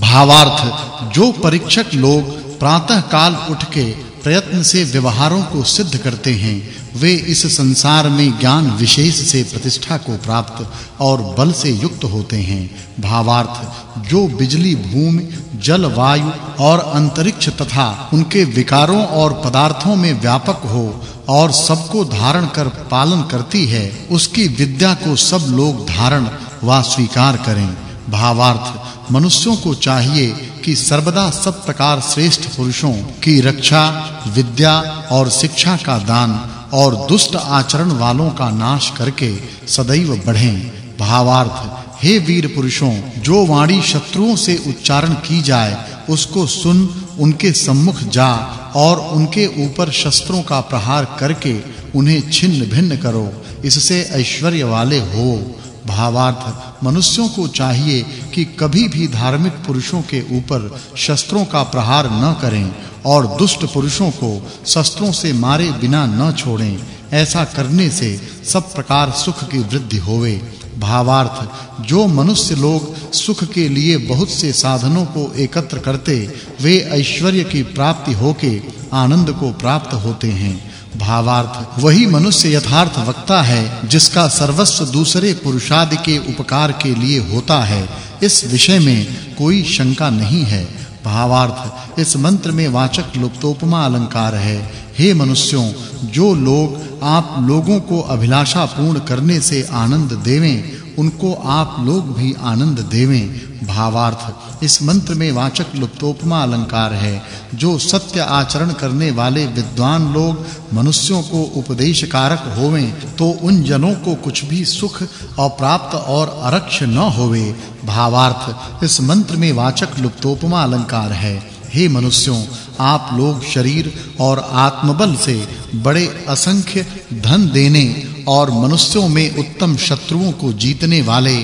भावार्थ, जो परीक्षक लोग प्रातः काल उठ के प्रयत्न से व्यवहारों को सिद्ध करते हैं, वे इस संसार में ज्ञान विशेष से प्रतिष्ठा को प्राप्त और बल से युक्त होते हैं। भावार्थ, जो बिजली, भूमि, जल, वायु और अंतरिक्ष तथा उनके विकारों और पदार्थों में व्यापक हो और सबको धारण कर पालन करती है, उसकी विद्या को सब लोग धारण व स्वीकार करें। भावार्थ। मनुष्यों को चाहिए कि सर्वदा सब प्रकार श्रेष्ठ पुरुषों की रक्षा, विद्या और शिक्षा का दान और दुष्ट आचरण वालों का नाश करके सदैव बढ़ें। भावार्थ, हे वीर पुरुषों, जो वाणी शत्रुओं से उच्चारण की जाए, उसको सुन, उनके सम्मुख जा और उनके ऊपर शस्त्रों का प्रहार करके उन्हें छिन्न भिन्न करो। इससे ऐश्वर्य वाले हो। भावार्थ मनुष्यों को चाहिए कि कभी भी धार्मिक पुरुषों के ऊपर शस्त्रों का प्रहार न करें और दुष्ट पुरुषों को शस्त्रों से मारे बिना न छोड़ें। ऐसा करने से सब प्रकार सुख की वृद्धि होवे। भावार्थ, जो मनुष्य लोग सुख के लिए बहुत से साधनों को एकत्र करते, वे ऐश्वर्य की प्राप्ति होके आनंद को प्राप्त होते हैं। भावार्थ। वही मनुष्य यथार्थ वक्ता है, जिसका सर्वस्व दूसरे पुरुषादि के उपकार के लिए होता है। इस विषय में कोई शंका नहीं है। भावार्थ, इस मंत्र में वाचक् लुप्तोपमा अलंकार है। हे मनुष्यों, जो लोग आप लोगों को अभिलाषा पूर्ण करने से आनंद देवें उनको आप लोग भी आनंद देवें, भावार्थ। इस मंत्र में वाचक् लुप्तोपमा अलंकार है, जो सत्य आचरण करने वाले विद्वान लोग, मनुष्यों को उपदेश कारक होवें तो उन जनों को कुछ भी सुख अप्राप्त और अरक्ष न होवे, भावार्थ। इस मंत्र में वाचक् लुप्तोपमा अलंकार है। हे मनुष्यों, आप लोग शरीर और आत्मबल से बड़े असंख्य धन देने और मनुष्यों में उत्तम शत्रुओं को जीतने वाले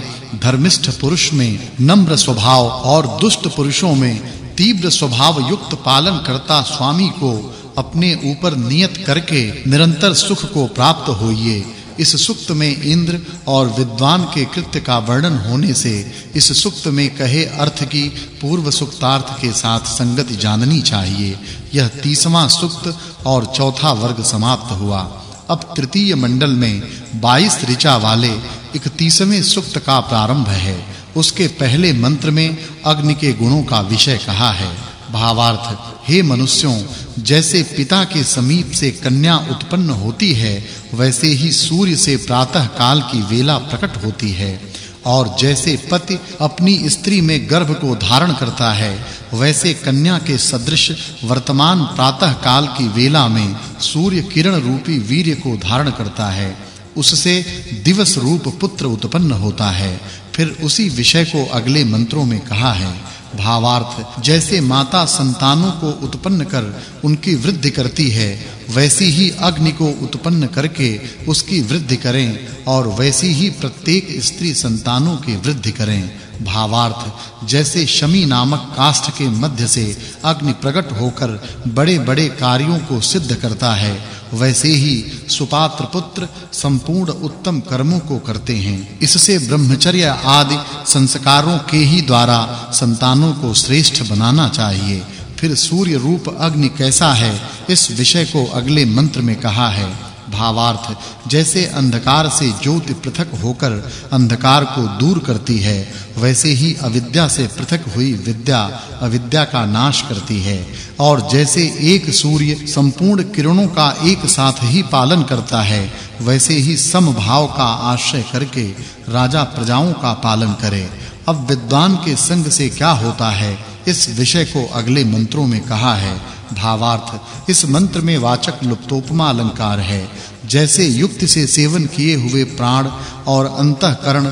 धर्मिष्ठ पुरुष में नम्र स्वभाव और दुष्ट पुरुषों में तीव्र स्वभाव युक्त पालन करता स्वामी को अपने ऊपर नियत करके निरंतर सुख को प्राप्त होइए। इस सुक्त में इंद्र और विद्वान के कृत्य का वर्णन होने से इस सुक्त में कहे अर्थ की पूर्व सुक्तार्थ के साथ संगति जाननी चाहिए। यह 30वां सुक्त और चौथा वर्ग समाप्त हुआ। अब तृतीय मंडल में 22 ऋचा वाले 31वें सुक्त का प्रारंभ है। उसके पहले मंत्र में अग्नि के गुणों का विषय कहा है। भावार्थ, हे मनुष्यों, जैसे पिता के समीप से कन्या उत्पन्न होती है, वैसे ही सूर्य से प्रातः काल की वेला प्रकट होती है। और जैसे पति अपनी स्त्री में गर्भ को धारण करता है, वैसे कन्या के सदृश वर्तमान प्रातः काल की वेला में सूर्य किरण रूपी वीर्य को धारण करता है। उससे दिवस रूप पुत्र उत्पन्न होता है। फिर उसी विषय को अगले मंत्रों में कहा है। भावार्थ, जैसे माता संतानों को उत्पन्न कर उनकी वृद्धि करती है, वैसी ही अग्नि को उत्पन्न करके उसकी वृद्धि करें और वैसी ही प्रत्येक स्त्री संतानों की वृद्धि करें। भावार्थ, जैसे शमी नामक काष्ठ के मध्य से अग्नि प्रकट होकर बड़े-बड़े कार्यों को सिद्ध करता है, वैसे ही सुपात्र पुत्र संपूर्ण उत्तम कर्मों को करते हैं। इससे ब्रह्मचर्य आदि संस्कारों के ही द्वारा संतानों को श्रेष्ठ बनाना चाहिए। फिर सूर्य रूप अग्नि कैसा है, इस विषय को अगले मंत्र में कहा है। भावार्थ, जैसे अंधकार से ज्योति पृथक होकर अंधकार को दूर करती है, वैसे ही अविद्या से पृथक हुई विद्या अविद्या का नाश करती है। और जैसे एक सूर्य संपूर्ण किरणों का एक साथ ही पालन करता है, वैसे ही समभाव का आश्रय करके राजा प्रजाओं का पालन करे। अब विद्वान के संग से क्या होता है, इस विषय को अगले मंत्रों में कहा है। भावार्थ। इस मंत्र में वाचक् लुप्तोपमा अलंकार है। जैसे युक्ति से सेवन किए हुए प्राण और अंतःकरण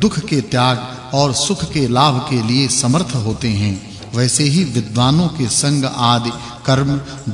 दुख के त्याग और सुख के लाभ के लिए समर्थ होते हैं, वैसे ही विद्वानों के संग आदि कर्म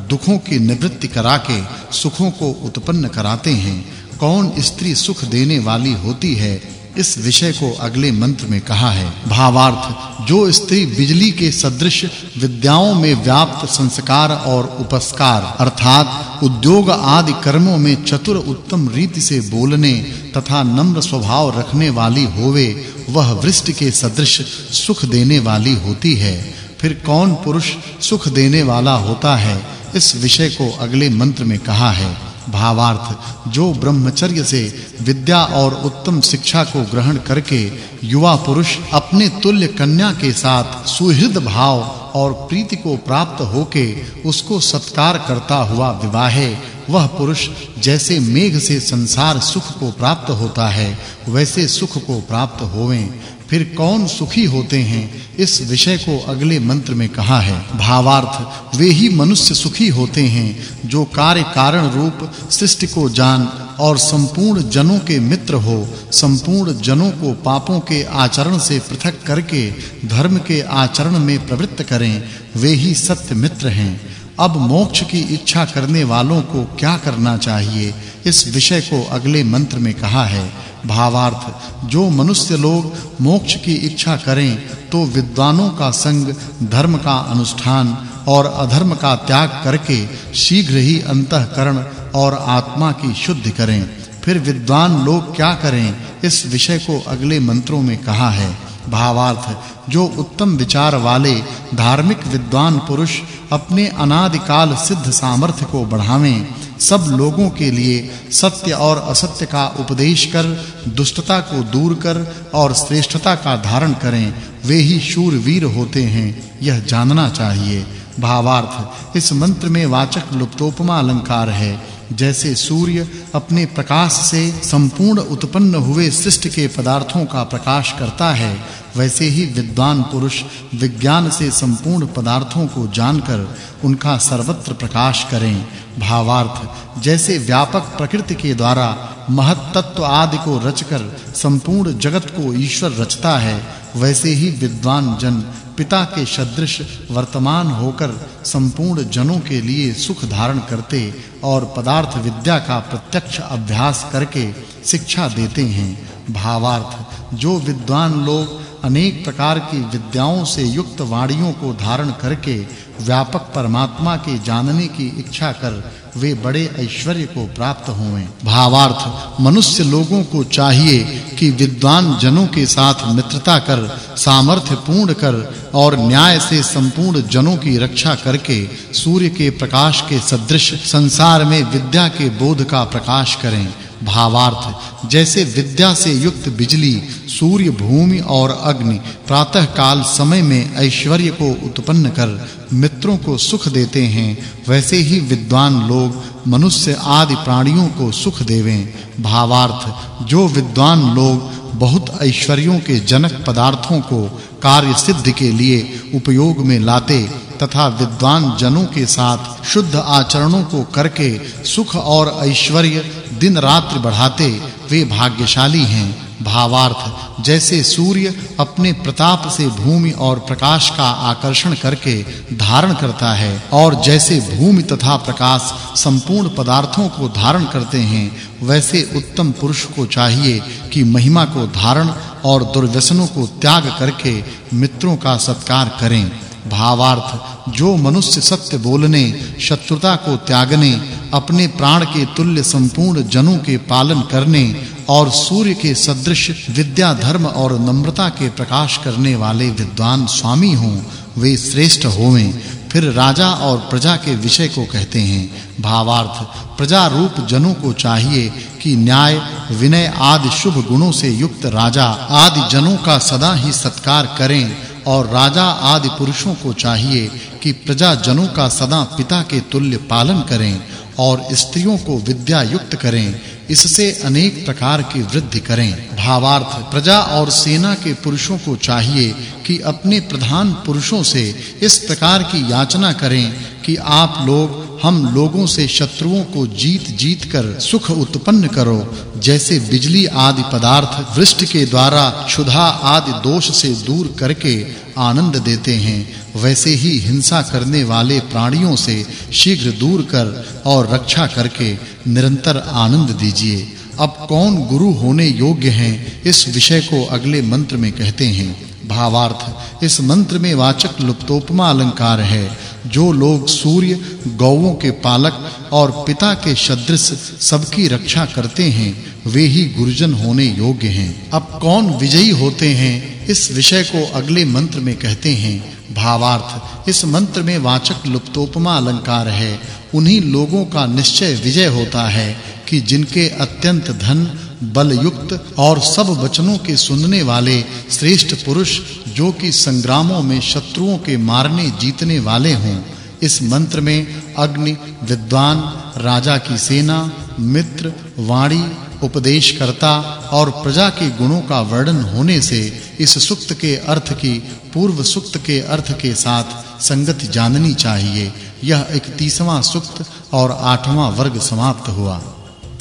दुखों की निवृत्ति करा के सुखों को उत्पन्न कराते हैं। कौन स्त्री सुख देने वाली होती है इस विषय को अगले मंत्र में कहा है। भावार्थ, जो स्त्री बिजली के सदृश विद्याओं में व्याप्त संस्कार और उपस्कार, अर्थात उद्योग आदि कर्मों में चतुर उत्तम रीति से बोलने तथा नम्र स्वभाव रखने वाली होवे, वह वृष्टि के सदृश सुख देने वाली होती है। फिर कौन पुरुष सुख देने वाला होता है? इस विषय को अगले मंत्र में कहा है। भावार्थ, जो ब्रह्मचर्य से विद्या और उत्तम शिक्षा को ग्रहण करके युवा पुरुष अपने तुल्य कन्या के साथ सुहृद भाव और प्रीति को प्राप्त होके उसको सत्कार करता हुआ विवाहे, वह पुरुष जैसे मेघ से संसार सुख को प्राप्त होता है, वैसे सुख को प्राप्त होवें। फिर कौन सुखी होते हैं? इस विषय को अगले मंत्र में कहा है। भावार्थ, वे ही मनुष्य सुखी होते हैं, जो कार्य कारण रूप सृष्टि को जान और संपूर्ण जनों के मित्र हो, संपूर्ण जनों को पापों के आचरण से पृथक करके धर्म के आचरण में प्रवृत्त करें, वे ही सत्य मित्र हैं। अब मोक्ष की इच्छा करने वालों को क्या करना चाहिए? इस विषय को अगले मंत्र में कहा है। भावार्थ। जो मनुष्य लोग मोक्ष की इच्छा करें तो विद्वानों का संग, धर्म का अनुष्ठान और अधर्म का त्याग करके शीघ्र ही अंतःकरण और आत्मा की शुद्धि करें। फिर विद्वान लोग क्या करें, इस विषय को अगले मंत्रों में कहा है। भावार्थ, जो उत्तम विचार वाले, धार्मिक विद्वान पुरुष अपने अनादिकाल सिद्ध सामर्थ्य को बढ़ावें सब लोगों के लिए सत्य और असत्य का उपदेश कर, दुष्टता को दूर कर और श्रेष्ठता का धारण करें। वे ही शूरवीर होते हैं, यह जानना चाहिए। भावार्थ, इस मंत्र में वाचक् लुप्तोपमा अलंकार है। जैसे सूर्य अपने प्रकाश से संपूर्ण उत्पन्न हुए सृष्टि के पदार्थों का प्रकाश करता है, वैसे ही विद्वान पुरुष विज्ञान से संपूर्ण पदार्थों को जानकर उनका सर्वत्र प्रकाश करें। भावार्थ, जैसे व्यापक प्रकृति के द्वारा महत तत्व आदि को रचकर संपूर्ण जगत को ईश्वर रचता है, वैसे ही विद्वान जन पिता के सदृश वर्तमान होकर संपूर्ण जनों के लिए सुख धारण करते और पदार्थ विद्या का प्रत्यक्ष अभ्यास करके शिक्षा देते हैं। भावार्थ, जो विद्वान लोग अनेक प्रकार की विद्याओं से युक्त वाणियों को धारण करके व्यापक परमात्मा के जानने की इच्छा कर वे बड़े ऐश्वर्य को प्राप्त होवें भावार्थ, मनुष्य लोगों को चाहिए कि विद्वान जनों के साथ मित्रता कर, सामर्थ्य पूर्ण कर और न्याय से संपूर्ण जनों की रक्षा करके सूर्य के प्रकाश के सदृश संसार में विद्या के बोध का प्रकाश करें। भावार्थ। जैसे विद्या से युक्त बिजली, सूर्य भूमि और अग्नि प्रातः काल समय में ऐश्वर्य को उत्पन्न कर मित्रों को सुख देते हैं, वैसे ही विद्वान लोग मनुष्य आदि प्राणियों को सुख देवें। भावार्थ, जो विद्वान लोग बहुत ऐश्वर्यों के जनक पदार्थों को कार्य सिद्ध के लिए उपयोग में लाते तथा विद्वान जनों के साथ शुद्ध आचरणों को करके सुख और ऐश्वर्य दिन रात्रि बढ़ाते वे भाग्यशाली हैं। भावार्थ, जैसे सूर्य अपने प्रताप से भूमि और प्रकाश का आकर्षण करके धारण करता है और जैसे भूमि तथा प्रकाश संपूर्ण पदार्थों को धारण करते हैं, वैसे उत्तम पुरुष को चाहिए कि महिमा को धारण और दुर्व्यसनों को त्याग करके मित्रों का सत्कार करें। भावार्थ, जो मनुष्य सत्य बोलने, शत्रुता को त्यागने, अपने प्राण के तुल्य संपूर्ण जनों के पालन करने और सूर्य के सदृश विद्या, धर्म और नम्रता के प्रकाश करने वाले विद्वान स्वामी हों, वे श्रेष्ठ होवें। फिर राजा और प्रजा के विषय को कहते हैं। भावार्थ, प्रजा रूप जनों को चाहिए कि न्याय, विनय आदि शुभ गुणों से युक्त राजा आदि जनों का सदा ही सत्कार करें। और राजा आदि पुरुषों को चाहिए कि प्रजा जनों का सदा पिता के तुल्य पालन करें और स्त्रियों को विद्या युक्त करें। इससे अनेक प्रकार की वृद्धि करें। भावार्थ, प्रजा और सेना के पुरुषों को चाहिए कि अपने प्रधान पुरुषों से इस प्रकार की याचना करें कि आप लोग हम लोगों से शत्रुओं को जीत जीत कर सुख उत्पन्न करो, जैसे बिजली आदि पदार्थ वृष्टि के द्वारा क्षुधा आदि दोष से दूर करके आनंद देते हैं, वैसे ही हिंसा करने वाले प्राणियों से शीघ्र दूर कर और रक्षा करके निरंतर आनंद दीजिए। अब कौन गुरु होने योग्य हैं, इस विषय को अगले मंत्र में कहते हैं। भावार्थ, इस मंत्र में वाचक् लुप्तोपमा अलंकार है जो लोग सूर्य, गौओं के पालक और पिता के सदृश सबकी रक्षा करते हैं, वे ही गुरुजन होने योग्य हैं। अब कौन विजयी होते हैं? इस विषय को अगले मंत्र में कहते हैं। भावार्थ, इस मंत्र में वाचक् लुप्तोपमा अलंकार है। उन्हीं लोगों का निश्चय विजय होता है कि जिनके अत्यंत धन बल युक्त और सब वचनों के सुनने वाले श्रेष्ठ पुरुष जो कि संग्रामों में शत्रुओं के मारने जीतने वाले हों, इस मंत्र में अग्नि, विद्वान, राजा की सेना, मित्र, वाणी, उपदेशकर्ता और प्रजा के गुणों का वर्णन होने से इस सुक्त के अर्थ की, पूर्व सुक्त के अर्थ के साथ संगति जाननी चाहिए। यह 31वां सुक्त और 8वां वर्ग समाप्त हुआ।